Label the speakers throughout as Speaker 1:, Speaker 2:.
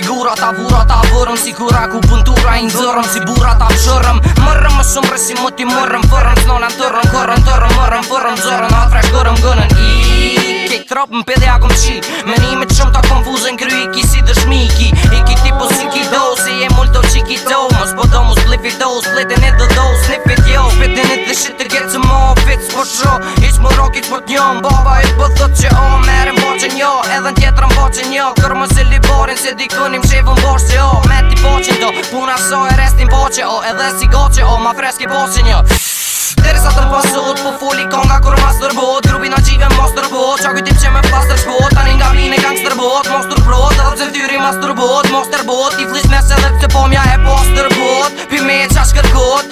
Speaker 1: figura ta vura ta vërëm Si kura ku pëntura i ndërëm Si bura ta pëshërëm Mërëm më shumë rësi më ti mërëm Fërëm së nonë tërëm Kërëm tërëm mërëm Fërëm zërëm Në atë gërëm gënën I Kej trop më pedhe akum qi Me nimet shumë ta konfuzën kry Ki si dëshmiki I ki tipu po si ki do Si e multo qi ki do Mos po do mus blifi do Spletin e dhe do Snipit jo Spetin e dhe shit të gecë mo po se li bo Qarin se dikonim që vëm bërë se o Me ti poqin do Puna so e restin poqe o Edhe si goqe o Ma freski poqin jo Dere sa të pasot Po foli konga kur mas së dërbot Grubi në gjive ma së Qa kujtip që me pas dërshbot Ta nga vini në gang së dërbot Dhe dhe dhe dhe dhe dhe dhe dhe dhe dhe dhe dhe dhe dhe dhe dhe dhe dhe qa shkërkot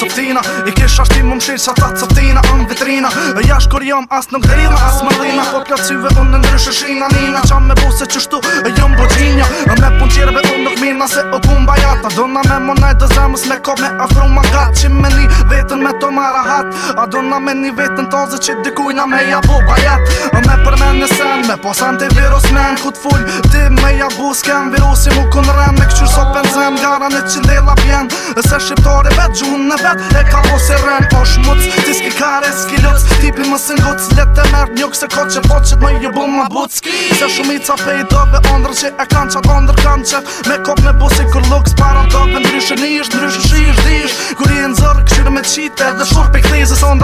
Speaker 2: coptina I kisha shtim më mshirë qa ta coptina Am vitrina E jash kur jam as nuk drina As më dhina Po plasive unë në ndryshë shina nina Qa me buse që shtu e jam bëgjinja E me pun qireve unë nuk mina se o kumë jata Do na me monaj dhe zemës me kop me afru ma gat Qim me një vetën me to mara hat A do me një vetën tazë që dikujna me ja bo pa E me përmen në sen me posan të virus men Kut full ti me ja bu s'kem virusi mu kun rem Shqiptara në që lela pjen Ese Shqiptare vet, gjuhun në vet E ka mos e rren O po shmuc, ti s'ki kare, s'ki luc Tipi më së nguc, let e mert njuk Se ko që poqet me jubu më buc Se shumica pe i dobe ondrë që e kanë qatë ondrë kanë qef Me kop me busi kur luk s'para dobe Ndryshë nish, ndryshë shish, dish Kur i e nëzërë këshirë me qite Dhe shur pe këthizës on